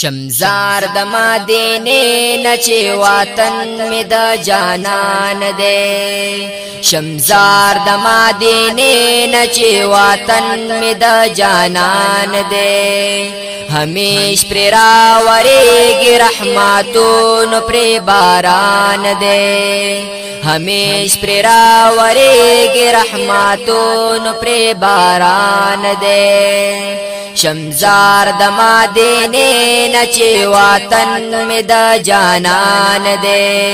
شمزار د مدینه نچې وطن می د جانان دې شمزار د مدینه نچې وطن می د جانان دې همیش پر راورېږي رحمتونو پر باران دې همیش پر راورېږي رحمتونو پر باران دې شمزار د مدینه نه چې وطن می د جانان دې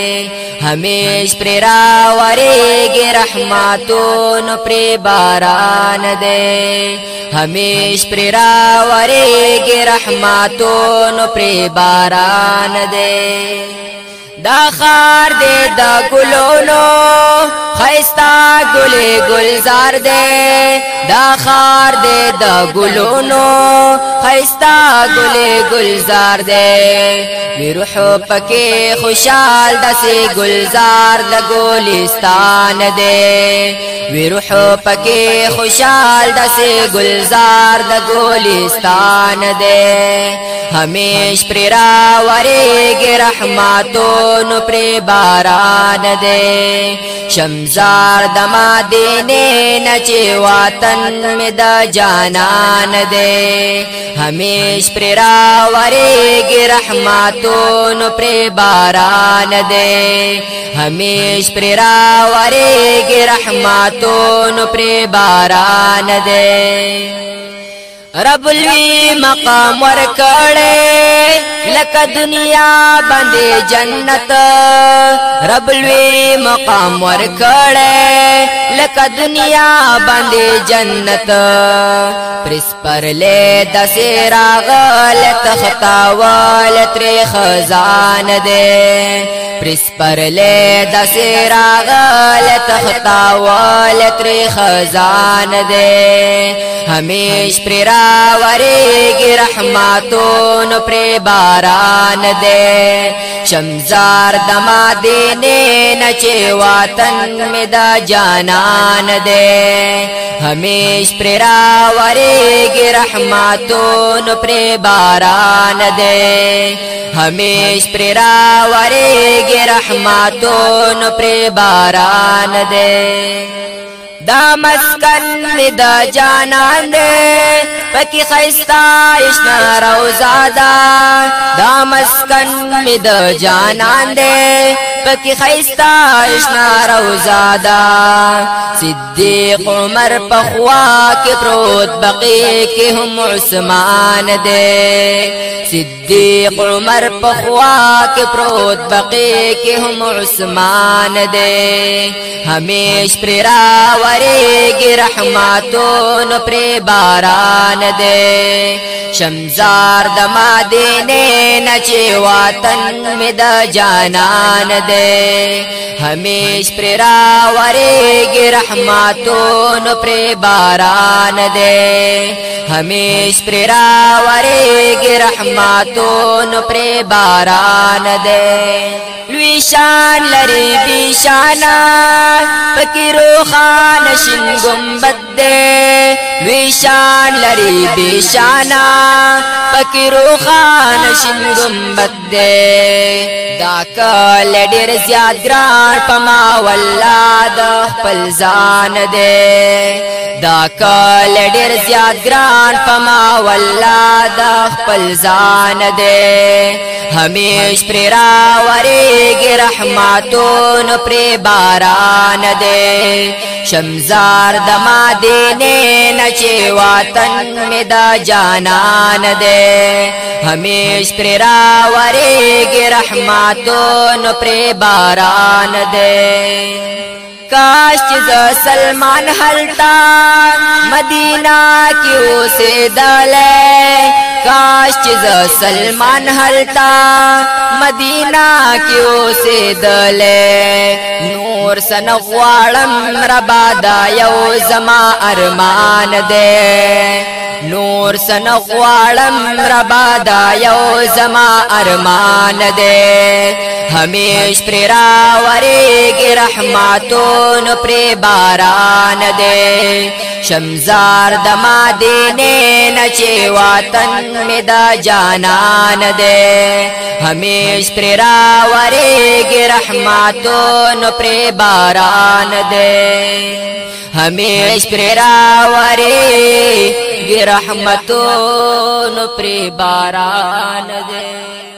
همیش پر را ورېږي رحمتونو پر باران دې همیش پر را ورېږي رحمتونو پر باران دې دا خار دې د ګلونو خيستا ګلې ګلزار دې دا خار دې د ګلونو خيستا ګلې ګلزار دې میروح پکې خوشحال دسې ګلزار د ګلستان دې میروح پکې خوشحال دسې ګلزار د ګلستان دې همیش پر را ورېګ رحمتونو پر باران دې شمس शारदमादेन चे वा तन्विद हमेश प्रिरावरे गिरह मातो नु प्रेबारान दे हमेश प्रिरावरे गिरह मातो नु प्रे बाराने رب لوی مقام ورکړې لکه دنیا باندې جنت رب لوی مقام ورکړې لکه دنیا باندې جنت پرس پر لے د سیرا غلط خطا وال تر خزان دے پرس پر لے د سیرا غلط خطا وال تر خزان دے همیش پر را ورېږي رحمتونو پر باران دے شمزار د مدینه نه چې وطن مې دا جانا ګران دے همیش پر راورېږي رحمتونو پر باران دے همیش پر راورېږي رحمتونو پر باران دے دا مسکن دا جانان دے پکی خیستا اشنا روزادا دا مسکن دا جانان دے پکې خيستا آشنا روزادا صدیق عمر په خوا کې پروت بقي کې هم عثمان دې صدیق عمر په خوا کې پروت بقي کې هم عثمان دې همیش پر راورېږي رحمتونو پر باران دې شمزار د مدینه نه چې وطن مې د جانان دې دے ہمیش پر راوری گی رحمتون پر باران دے ہمیش پر راوری گی رحمتون پر باران دے لوی شان لري بي شان پکې روخان شین گنبد دې لوی شان لري بي شان پکې روخان شین گنبد دې کل ډیر زیات ګران پما ولاد خپل ځان دې دا کل ډیر زیات ګران پما ولاد د خپل ځان دې همیش پر راورېږي رحمتون پر باران دې شمزار د مدینه نه چې وطن مې د جانان دې همیش پر راورېږي رحمتون پر باران دې کاش چیز سلمان حلتا مدینہ کیو سے کاش چیز سلمان حلتا مدینہ کیو سے نور سنغوارم ربادا یو ارمان دے نور سن غواړم ربا دا یو زما ارمان دے همیش پر راورېږي رحمتونو پر باران دے شمزار د مدینه نه چې وطن می دا جانان دے همیش پر راورېږي رحمتونو پر باران دے همیش پر راوري رحمتونو پر باران دے